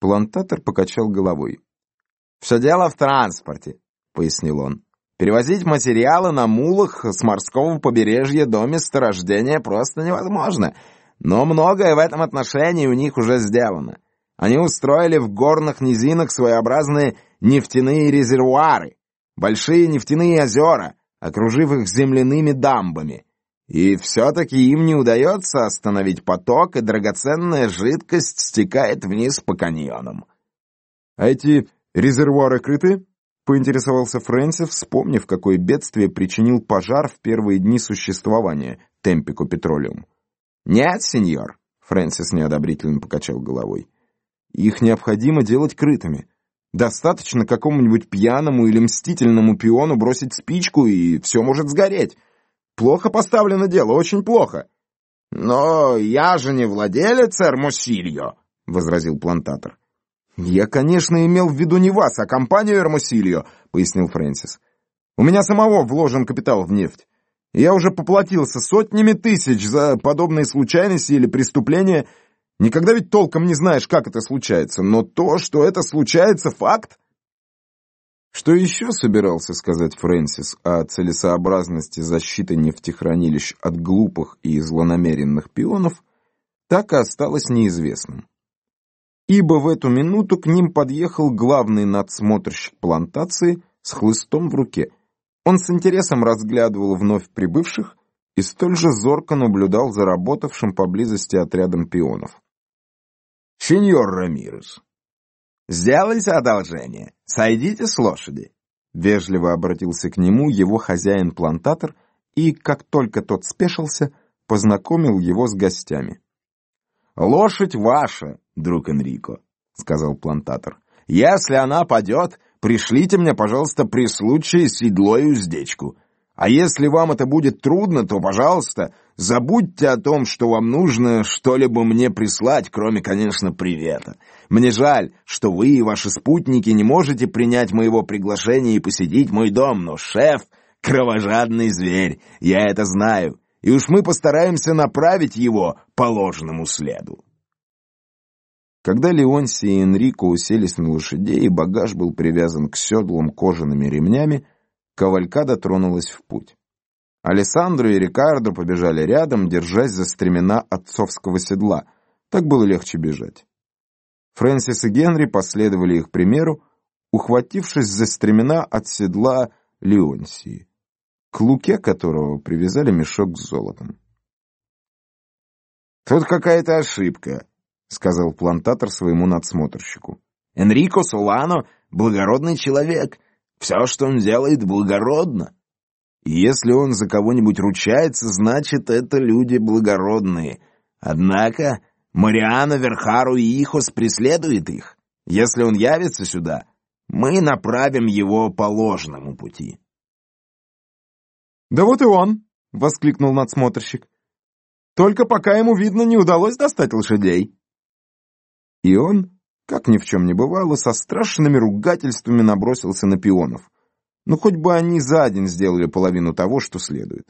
Плантатор покачал головой. «Все дело в транспорте», — пояснил он. «Перевозить материалы на мулах с морского побережья до месторождения просто невозможно. Но многое в этом отношении у них уже сделано. Они устроили в горных низинах своеобразные нефтяные резервуары, большие нефтяные озера, окружив их земляными дамбами. И все-таки им не удается остановить поток, и драгоценная жидкость стекает вниз по каньонам. А эти резервуары крыты? Поинтересовался Фрэнсис, вспомнив, какое бедствие причинил пожар в первые дни существования Темпико Петролиум. «Нет, сеньор», — Фрэнсис неодобрительно покачал головой. «Их необходимо делать крытыми. Достаточно какому-нибудь пьяному или мстительному пиону бросить спичку, и все может сгореть. Плохо поставлено дело, очень плохо». «Но я же не владелец Эрмусильо», — возразил плантатор. «Я, конечно, имел в виду не вас, а компанию Эрмусильо», — пояснил Фрэнсис. «У меня самого вложен капитал в нефть. Я уже поплатился сотнями тысяч за подобные случайности или преступления. Никогда ведь толком не знаешь, как это случается, но то, что это случается, факт. Что еще собирался сказать Фрэнсис о целесообразности защиты нефтехранилищ от глупых и злонамеренных пионов, так и осталось неизвестным. Ибо в эту минуту к ним подъехал главный надсмотрщик плантации с хлыстом в руке — он с интересом разглядывал вновь прибывших и столь же зорко наблюдал за работавшим поблизости отрядом пионов. «Сеньор Рамирес, сделайте одолжение, сойдите с лошади», вежливо обратился к нему его хозяин-плантатор и, как только тот спешился, познакомил его с гостями. «Лошадь ваша, друг Энрико», — сказал плантатор. «Если она падет, Пришлите мне, пожалуйста, при случае седло и уздечку. А если вам это будет трудно, то, пожалуйста, забудьте о том, что вам нужно что-либо мне прислать, кроме, конечно, привета. Мне жаль, что вы и ваши спутники не можете принять моего приглашения и посетить мой дом, но шеф — кровожадный зверь, я это знаю, и уж мы постараемся направить его по ложному следу. Когда Леонси и Энрико уселись на лошадей, и багаж был привязан к седлам кожаными ремнями, кавалькада тронулась в путь. Алессандро и Рикардо побежали рядом, держась за стремена отцовского седла. Так было легче бежать. Фрэнсис и Генри последовали их примеру, ухватившись за стремена от седла Леонсии, к луке которого привязали мешок с золотом. «Тут какая-то ошибка», — сказал плантатор своему надсмотрщику. «Энрико Солано — благородный человек. Все, что он делает, благородно. И если он за кого-нибудь ручается, значит, это люди благородные. Однако Мариана Верхару и Ихос преследует их. Если он явится сюда, мы направим его по ложному пути». «Да вот и он!» — воскликнул надсмотрщик. «Только пока ему, видно, не удалось достать лошадей». И он, как ни в чем не бывало, со страшными ругательствами набросился на пионов. Ну, хоть бы они за день сделали половину того, что следует.